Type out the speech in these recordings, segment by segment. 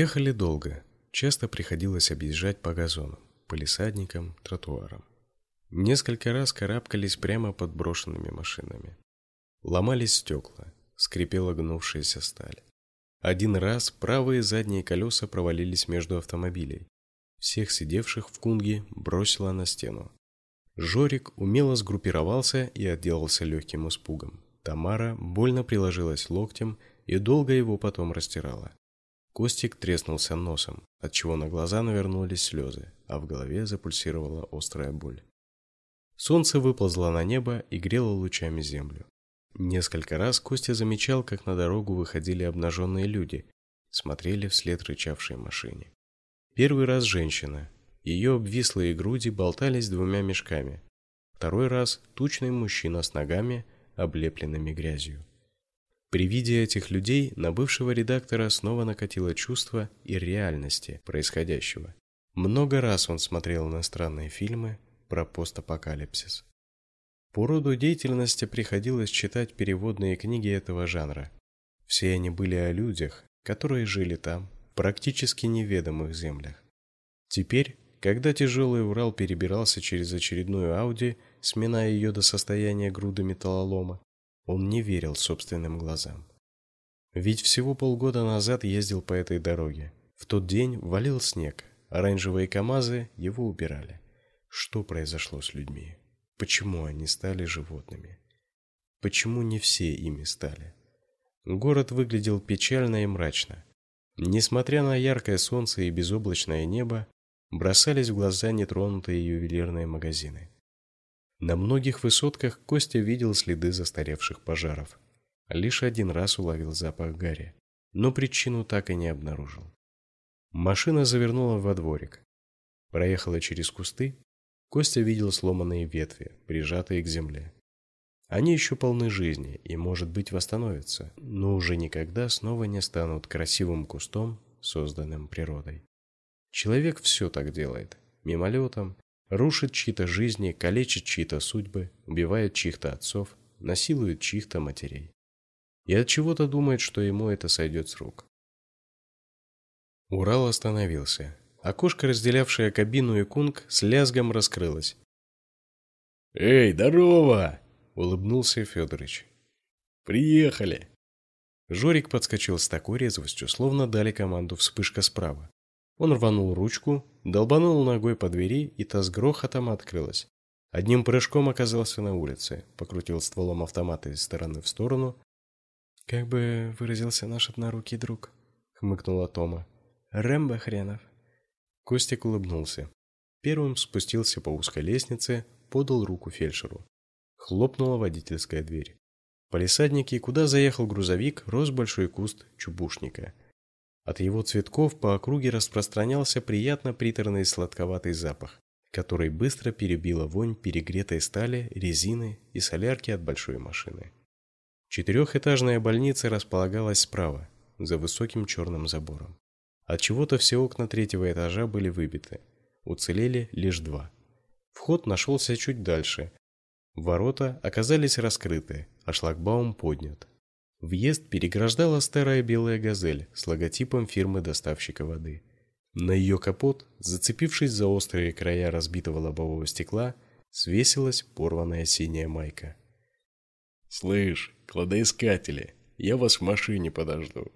Ехали долго. Часто приходилось объезжать по газонам, полисадникам, тротуарам. Несколько раз карабкались прямо под брошенными машинами. Ломались стекла, скрипела гнувшаяся сталь. Один раз правые задние колеса провалились между автомобилей. Всех сидевших в кунге бросило на стену. Жорик умело сгруппировался и отделался легким испугом. Тамара больно приложилась локтем и долго его потом растирала. Костик треснулся носом, отчего на глаза навернулись слезы, а в голове запульсировала острая боль. Солнце выползло на небо и грело лучами землю. Несколько раз Костя замечал, как на дорогу выходили обнаженные люди, смотрели вслед рычавшей машине. Первый раз женщина. Ее обвислые груди болтались двумя мешками. Второй раз тучный мужчина с ногами, облепленными грязью. При виде этих людей на бывшего редактора снова накатило чувство и реальности происходящего. Много раз он смотрел иностранные фильмы про постапокалипсис. По роду деятельности приходилось читать переводные книги этого жанра. Все они были о людях, которые жили там, практически неведомых землях. Теперь, когда тяжелый Урал перебирался через очередную Ауди, сминая ее до состояния груды металлолома, он не верил собственным глазам. Ведь всего полгода назад ездил по этой дороге. В тот день валил снег, оранжевые КАМАЗы его убирали. Что произошло с людьми? Почему они стали животными? Почему не все ими стали? Город выглядел печально и мрачно. Несмотря на яркое солнце и безоблачное небо, бросались в глаза нетронутые ювелирные магазины. На многих высотках Костя видел следы застаревших пожаров. Лишь один раз уловил запах гари, но причину так и не обнаружил. Машина завернула во дворик, проехала через кусты Костя видел сломанные ветви, прижатые к земле. Они еще полны жизни и, может быть, восстановятся, но уже никогда снова не станут красивым кустом, созданным природой. Человек все так делает, мимолетом, рушит чьи-то жизни, калечит чьи-то судьбы, убивает чьих-то отцов, насилует чьих-то матерей. И от чего-то думает, что ему это сойдет с рук. Урал остановился. Окошко, разделявшее кабину и кунг, с лязгом раскрылось. «Эй, здорово!» — улыбнулся Федорович. «Приехали!» Жорик подскочил с такой резвостью, словно дали команду вспышка справа. Он рванул ручку, долбанул ногой по двери, и та с грохотом открылась. Одним прыжком оказался на улице, покрутил стволом автомата из стороны в сторону. «Как бы выразился наш однорукий друг», — хмыкнула Тома. «Рэмбо хренов». Костик улыбнулся. Первым спустился по узкой лестнице, подал руку фельдшеру. Хлопнула водительская дверь. В палисаднике, куда заехал грузовик, рос большой куст чубушника. От его цветков по округе распространялся приятно приторный сладковатый запах, который быстро перебила вонь перегретой стали, резины и солярки от большой машины. Четырехэтажная больница располагалась справа, за высоким черным забором. От чего-то все окна третьего этажа были выбиты. Уцелели лишь два. Вход нашелся чуть дальше. Ворота оказались раскрыты, а шлагбаум поднят. Въезд переграждала старая белая газель с логотипом фирмы-доставщика воды. На ее капот, зацепившись за острые края разбитого лобового стекла, свесилась порванная синяя майка. «Слышь, кладоискатели, я вас в машине подожду»,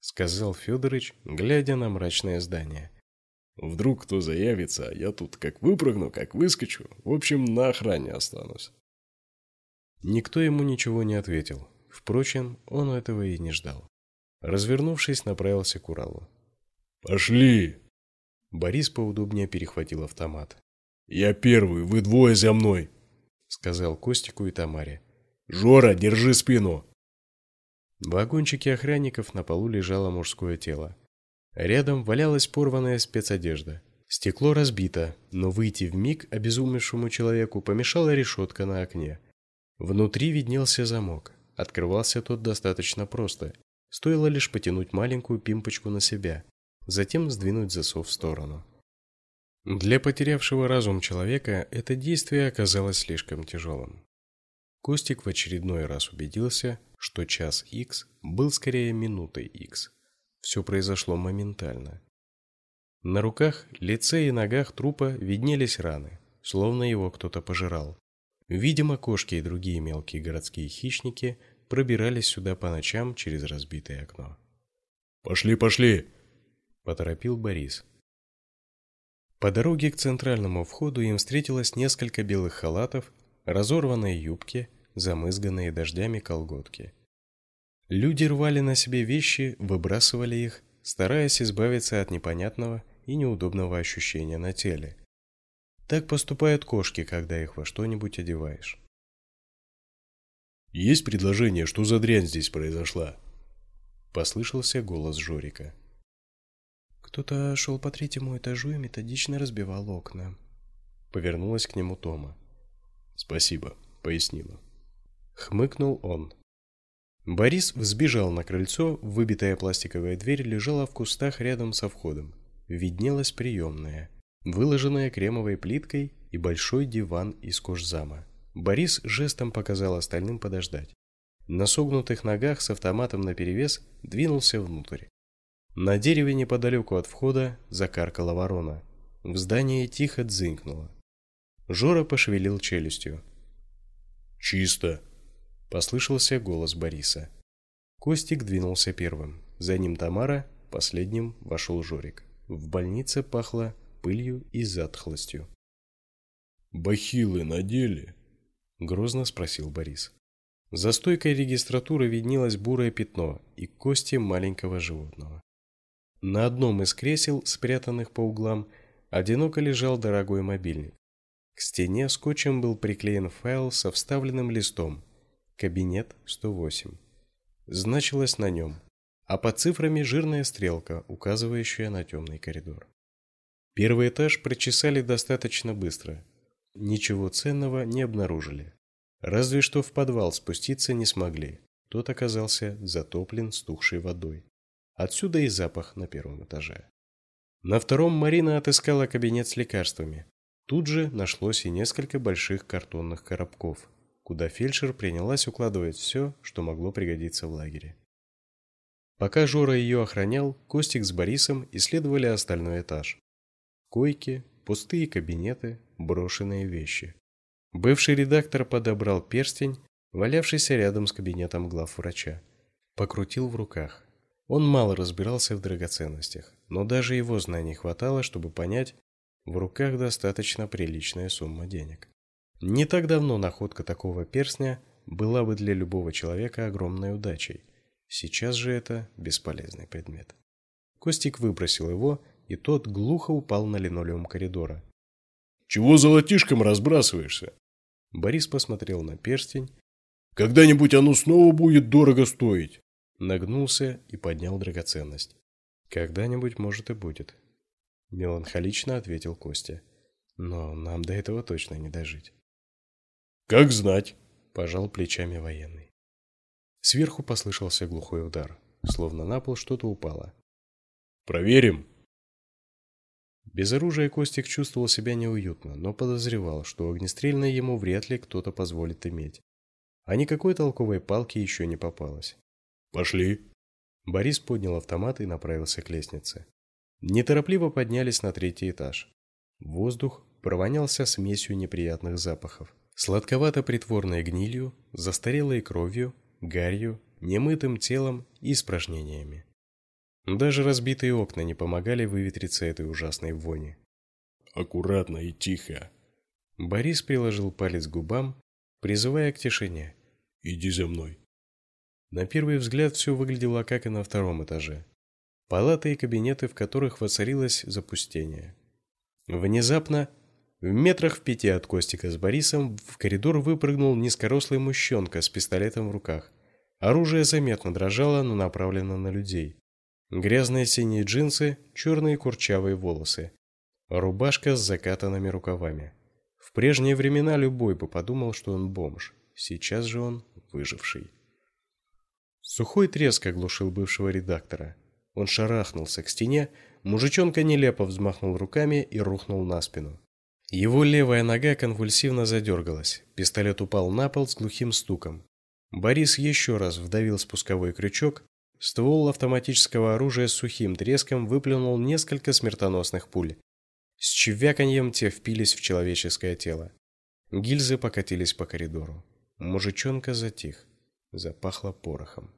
сказал Федорович, глядя на мрачное здание. Вдруг кто заявится, а я тут как выпрыгну, как выскочу, в общем, на охране останусь. Никто ему ничего не ответил. Впрочем, он этого и не ждал. Развернувшись, направился к Уралу. «Пошли!» Борис поудобнее перехватил автомат. «Я первый, вы двое за мной!» Сказал Костику и Тамаре. «Жора, держи спину!» В вагончике охранников на полу лежало мужское тело. Рядом валялась порванная спецодежда. Стекло разбито, но выйти в миг обезумевшему человеку помешала решетка на окне. Внутри виднелся замок. Открывался тот достаточно просто. Стоило лишь потянуть маленькую пимпочку на себя, затем сдвинуть засов в сторону. Для потерявшего разум человека это действие оказалось слишком тяжелым. Костик в очередной раз убедился, что час X был скорее минутой X. Все произошло моментально. На руках, лице и ногах трупа виднелись раны, словно его кто-то пожирал. Видимо, кошки и другие мелкие городские хищники пробирались сюда по ночам через разбитое окно. «Пошли, пошли!» – поторопил Борис. По дороге к центральному входу им встретилось несколько белых халатов, разорванные юбки, замызганные дождями колготки. Люди рвали на себе вещи, выбрасывали их, стараясь избавиться от непонятного и неудобного ощущения на теле. Так поступают кошки, когда их во что-нибудь одеваешь. «Есть предложение, что за дрянь здесь произошла?» Послышался голос Жорика. Кто-то шел по третьему этажу и методично разбивал окна. Повернулась к нему Тома. «Спасибо», — пояснила. Хмыкнул он. Борис взбежал на крыльцо, выбитая пластиковая дверь лежала в кустах рядом со входом. Виднелась приемная, выложенная кремовой плиткой и большой диван из кожзама. Борис жестом показал остальным подождать. На согнутых ногах с автоматом наперевес двинулся внутрь. На дереве неподалеку от входа закаркала ворона. В здании тихо дзынькнуло. Жора пошевелил челюстью. «Чисто!» – послышался голос Бориса. Костик двинулся первым. За ним Тамара, последним вошел Жорик. В больнице пахло пылью и затхлостью. «Бахилы надели?» – грозно спросил Борис. За стойкой регистратуры виднелось бурое пятно и кости маленького животного. На одном из кресел, спрятанных по углам, одиноко лежал дорогой мобильник. К стене скотчем был приклеен файл со вставленным листом. Кабинет 108. Значилось на нем, а под цифрами жирная стрелка, указывающая на темный коридор. Первый этаж прочесали достаточно быстро. Ничего ценного не обнаружили. Разве что в подвал спуститься не смогли. Тот оказался затоплен стухшей водой. Отсюда и запах на первом этаже. На втором Марина отыскала кабинет с лекарствами. Тут же нашлось и несколько больших картонных коробков, куда фельдшер принялась укладывать все, что могло пригодиться в лагере. Пока Жора ее охранял, Костик с Борисом исследовали остальной этаж. Койки, пустые кабинеты, брошенные вещи. Бывший редактор подобрал перстень, валявшийся рядом с кабинетом главврача. Покрутил в руках. Он мало разбирался в драгоценностях, но даже его знаний хватало, чтобы понять, в руках достаточно приличная сумма денег. Не так давно находка такого перстня была бы для любого человека огромной удачей. Сейчас же это бесполезный предмет. Костик выбросил его, и тот глухо упал на линолеум коридора. «Чего золотишком разбрасываешься?» Борис посмотрел на перстень. «Когда-нибудь оно снова будет дорого стоить!» Нагнулся и поднял драгоценность. Когда-нибудь, может, и будет. Меланхолично ответил Костя. Но нам до этого точно не дожить. Как знать, пожал плечами военный. Сверху послышался глухой удар, словно на пол что-то упало. Проверим. Без оружия Костик чувствовал себя неуютно, но подозревал, что огнестрельное ему вряд ли кто-то позволит иметь. А никакой толковой палки еще не попалось. Пошли. Борис поднял автомат и направился к лестнице. Неторопливо поднялись на третий этаж. Воздух провонялся смесью неприятных запахов. Сладковато-притворной гнилью, застарелой кровью, гарью, немытым телом и испражнениями. Даже разбитые окна не помогали выветриться этой ужасной вони. Аккуратно и тихо. Борис приложил палец к губам, призывая к тишине. Иди за мной. На первый взгляд все выглядело как и на втором этаже. Палаты и кабинеты, в которых воцарилось запустение. Внезапно, в метрах в пяти от Костика с Борисом, в коридор выпрыгнул низкорослый мужчонка с пистолетом в руках. Оружие заметно дрожало, но направлено на людей. Грязные синие джинсы, черные курчавые волосы. Рубашка с закатанными рукавами. В прежние времена любой бы подумал, что он бомж. Сейчас же он выживший. Сухой треск оглушил бывшего редактора. Он шарахнулся к стене, мужичонка нелепо взмахнул руками и рухнул на спину. Его левая нога конвульсивно задергалась. Пистолет упал на пол с глухим стуком. Борис еще раз вдавил спусковой крючок, ствол автоматического оружия с сухим треском выплюнул несколько смертоносных пуль. С чвяканьем те впились в человеческое тело. Гильзы покатились по коридору. Мужичонка затих. Запахло порохом.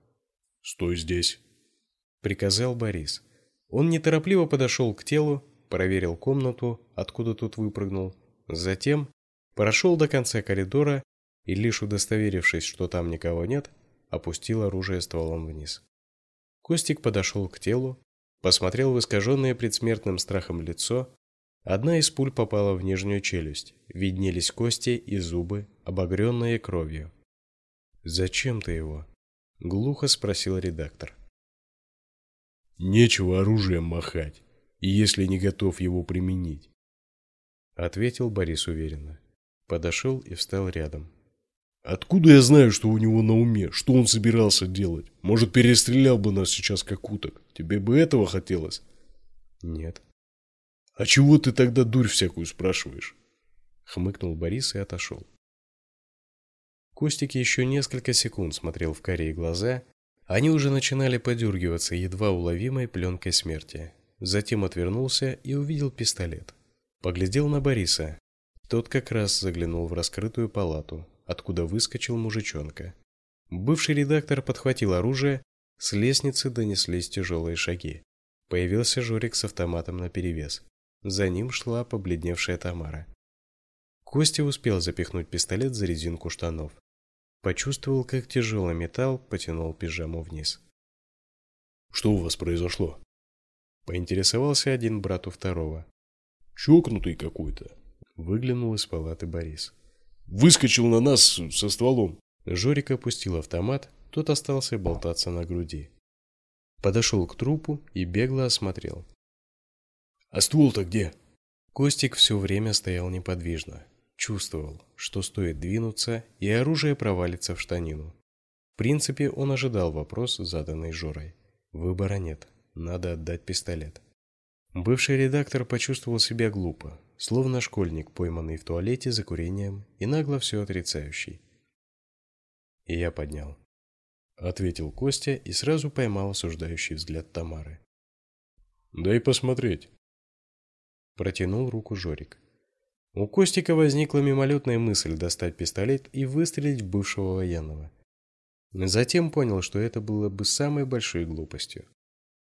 «Стой здесь!» — приказал Борис. Он неторопливо подошел к телу, проверил комнату, откуда тут выпрыгнул. Затем прошел до конца коридора и, лишь удостоверившись, что там никого нет, опустил оружие стволом вниз. Костик подошел к телу, посмотрел в искаженное предсмертным страхом лицо. Одна из пуль попала в нижнюю челюсть, виднелись кости и зубы, обогренные кровью. «Зачем ты его?» — глухо спросил редактор. «Нечего оружием махать, если не готов его применить», — ответил Борис уверенно. Подошел и встал рядом. Откуда я знаю, что у него на уме? Что он собирался делать? Может, перестрелял бы нас сейчас как уток? Тебе бы этого хотелось? Нет. А чего ты тогда дурь всякую спрашиваешь? Хмыкнул Борис и отошел. Костик еще несколько секунд смотрел в карие глаза. Они уже начинали подергиваться едва уловимой пленкой смерти. Затем отвернулся и увидел пистолет. Поглядел на Бориса. Тот как раз заглянул в раскрытую палату, откуда выскочил мужичонка. Бывший редактор подхватил оружие, с лестницы донеслись тяжелые шаги. Появился Жорик с автоматом наперевес. За ним шла побледневшая Тамара. Костя успел запихнуть пистолет за резинку штанов. Почувствовал, как тяжелый металл потянул пижаму вниз. «Что у вас произошло?» Поинтересовался один брат у второго. «Чокнутый какой-то», — выглянул из палаты Борис. Выскочил на нас со стволом. Жорик опустил автомат, тот остался болтаться на груди. Подошел к трупу и бегло осмотрел. «А ствол-то где?» Костик все время стоял неподвижно. Чувствовал, что стоит двинуться, и оружие провалится в штанину. В принципе, он ожидал вопрос, заданный Жорой. Выбора нет, надо отдать пистолет. Бывший редактор почувствовал себя глупо, словно школьник, пойманный в туалете за курением и нагло все отрицающий. И я поднял. Ответил Костя и сразу поймал осуждающий взгляд Тамары. «Дай посмотреть». Протянул руку Жорик. У Костика возникла мимолетная мысль достать пистолет и выстрелить в бывшего военного. Затем понял, что это было бы самой большой глупостью.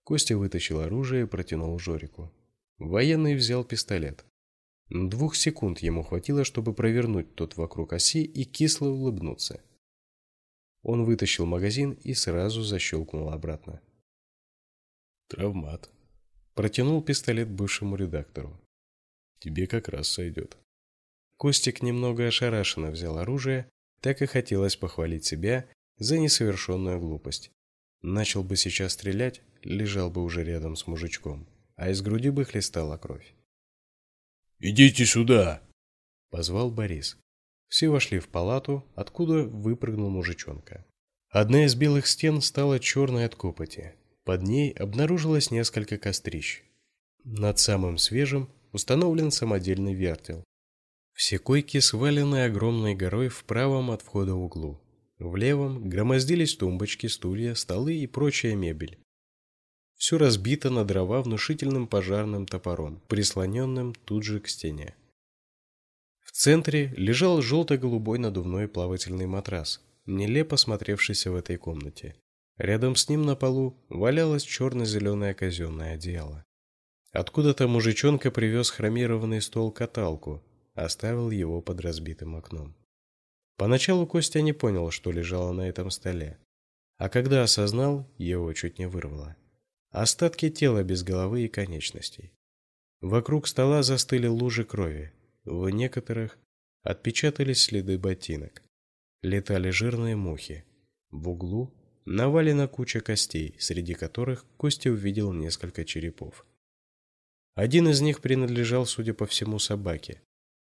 Костя вытащил оружие и протянул Жорику. Военный взял пистолет. Двух секунд ему хватило, чтобы провернуть тот вокруг оси и кисло улыбнуться. Он вытащил магазин и сразу защелкнул обратно. Травмат. Протянул пистолет бывшему редактору. Тебе как раз сойдет. Костик немного ошарашенно взял оружие, так и хотелось похвалить себя за несовершенную глупость. Начал бы сейчас стрелять, лежал бы уже рядом с мужичком, а из груди бы хлестала кровь. «Идите сюда!» — позвал Борис. Все вошли в палату, откуда выпрыгнул мужичонка. Одна из белых стен стала черной от копоти. Под ней обнаружилось несколько кострищ. Над самым свежим установлен самодельный вертел. Все койки свалены огромной горой в правом от входа углу. В левом громоздились тумбочки, стулья, столы и прочая мебель. Все разбито на дрова внушительным пожарным топором, прислоненным тут же к стене. В центре лежал желто-голубой надувной плавательный матрас, нелепо смотревшийся в этой комнате. Рядом с ним на полу валялось черно-зеленое казенное одеяло. Откуда-то мужичонка привез хромированный стол-каталку, оставил его под разбитым окном. Поначалу Костя не понял, что лежало на этом столе, а когда осознал, его чуть не вырвало. Остатки тела без головы и конечностей. Вокруг стола застыли лужи крови. В некоторых отпечатались следы ботинок. Летали жирные мухи. В углу навалена куча костей, среди которых Костя увидел несколько черепов. Один из них принадлежал, судя по всему, собаке,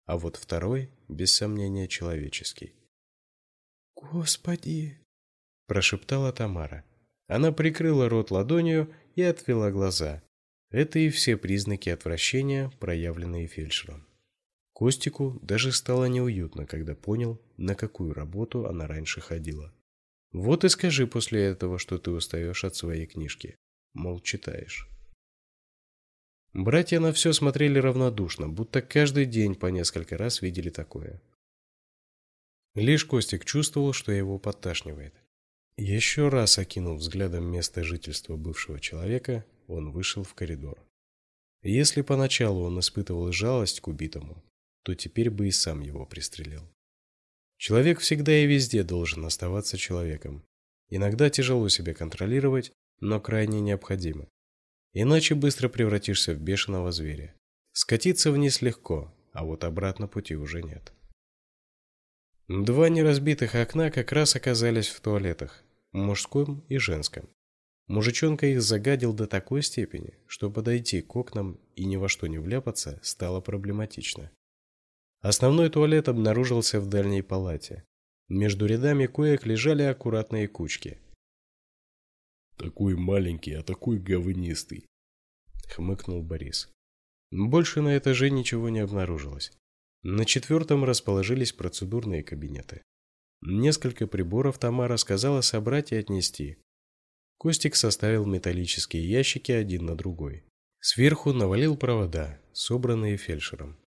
а вот второй, без сомнения, человеческий. «Господи!» – прошептала Тамара. Она прикрыла рот ладонью и отвела глаза. Это и все признаки отвращения, проявленные фельдшером. Костику даже стало неуютно, когда понял, на какую работу она раньше ходила. Вот и скажи после этого, что ты устаешь от своей книжки. Мол, читаешь. Братья на все смотрели равнодушно, будто каждый день по несколько раз видели такое. Лишь Костик чувствовал, что его подташнивает. Еще раз окинув взглядом место жительства бывшего человека, он вышел в коридор. Если поначалу он испытывал жалость к убитому, то теперь бы и сам его пристрелил. Человек всегда и везде должен оставаться человеком. Иногда тяжело себя контролировать, но крайне необходимо. Иначе быстро превратишься в бешеного зверя. Скатиться вниз легко, а вот обратно пути уже нет. Два неразбитых окна как раз оказались в туалетах, мужском и женском. Мужичонка их загадил до такой степени, что подойти к окнам и ни во что не вляпаться стало проблематично. Основной туалет обнаружился в дальней палате. Между рядами коек лежали аккуратные кучки – такой маленький, а такой говнистый, хмыкнул Борис. Больше на этаже ничего не обнаружилось. На четвертом расположились процедурные кабинеты. Несколько приборов Тамара сказала собрать и отнести. Костик составил металлические ящики один на другой. Сверху навалил провода, собранные фельдшером.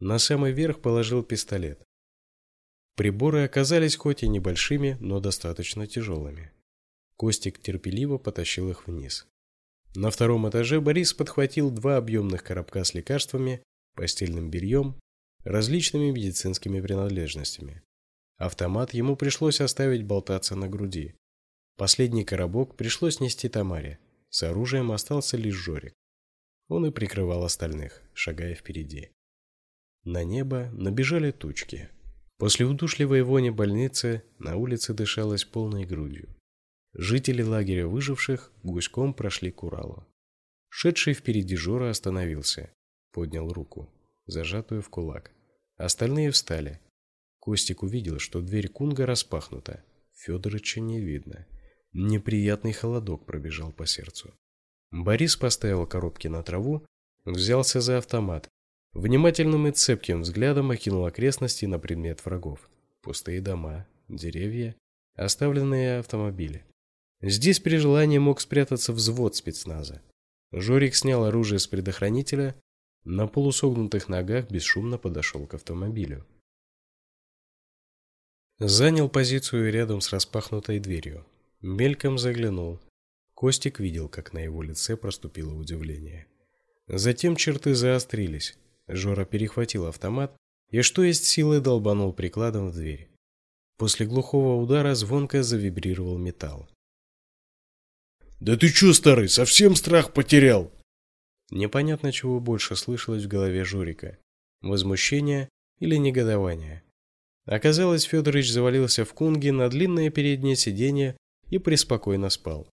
На самый верх положил пистолет. Приборы оказались хоть и небольшими, но достаточно тяжелыми. Костик терпеливо потащил их вниз. На втором этаже Борис подхватил два объемных коробка с лекарствами, постельным бельем, различными медицинскими принадлежностями. Автомат ему пришлось оставить болтаться на груди. Последний коробок пришлось нести Тамаре. С оружием остался лишь Жорик. Он и прикрывал остальных, шагая впереди. На небо набежали тучки. После удушливой вони больницы на улице дышалось полной грудью. Жители лагеря выживших гуськом прошли к Уралу. Шедший впереди Жора остановился, поднял руку, зажатую в кулак. Остальные встали. Костик увидел, что дверь Кунга распахнута. Федорыча не видно. Неприятный холодок пробежал по сердцу. Борис поставил коробки на траву, взялся за автомат. Внимательным и цепким взглядом окинул окрестности на предмет врагов. Пустые дома, деревья, оставленные автомобили. Здесь при желании мог спрятаться взвод спецназа. Жорик снял оружие с предохранителя, на полусогнутых ногах бесшумно подошел к автомобилю. Занял позицию рядом с распахнутой дверью. Мельком заглянул. Костик видел, как на его лице проступило удивление. Затем черты заострились. Жора перехватил автомат и что есть силы долбанул прикладом в дверь. После глухого удара звонко завибрировал металл. Да ты чё, старый, совсем страх потерял? Непонятно, чего больше слышалось в голове Журика: возмущение или негодование. Оказалось, Федорович завалился в кунге на длинное переднее сиденье и преспокойно спал.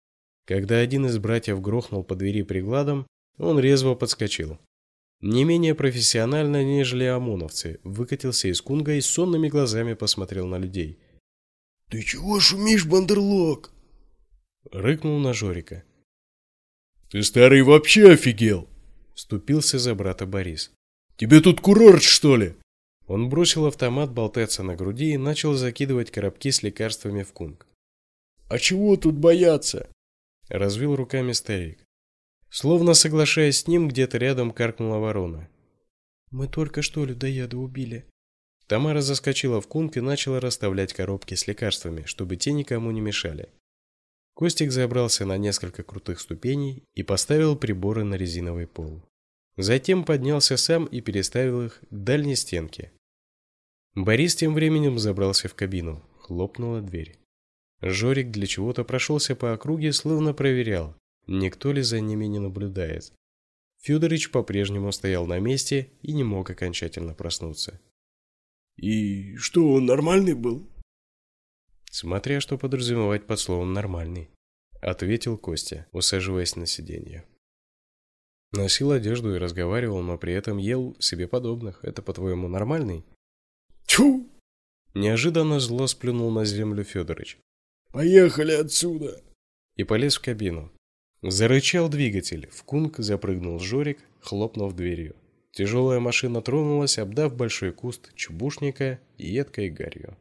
Когда один из братьев грохнул по двери прикладом, он резво подскочил. Не менее профессионально, нежели ОМОНовцы, выкатился из кунга и сонными глазами посмотрел на людей. «Ты чего шумишь, бандерлог?» Рыкнул на Жорика. «Ты, старый, вообще офигел!» Вступился за брата Борис. «Тебе тут курорт, что ли?» Он бросил автомат болтаться на груди и начал закидывать коробки с лекарствами в кунг. «А чего тут бояться?» Развел руками старик. Словно соглашаясь с ним, где-то рядом каркнула ворона. «Мы только что людоеда убили». Тамара заскочила в кунг и начала расставлять коробки с лекарствами, чтобы те никому не мешали. Костик забрался на несколько крутых ступеней и поставил приборы на резиновый пол. Затем поднялся сам и переставил их к дальней стенке. Борис тем временем забрался в кабину. Хлопнула дверь. Жорик для чего-то прошелся по округе, словно проверял, никто ли за ними не наблюдает. Федорович по-прежнему стоял на месте и не мог окончательно проснуться. «И что, он нормальный был?» Смотря что подразумевать под словом «нормальный», ответил Костя, усаживаясь на сиденье. Носил одежду и разговаривал, но при этом ел себе подобных. Это, по-твоему, нормальный? Тьфу! Неожиданно зло сплюнул на землю Федорович. Поехали отсюда! И полез в кабину. Зарычал двигатель. В кунг запрыгнул Жорик, хлопнув дверью. Тяжелая машина тронулась, обдав большой куст чубушника едкой гарью.